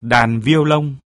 đàn violon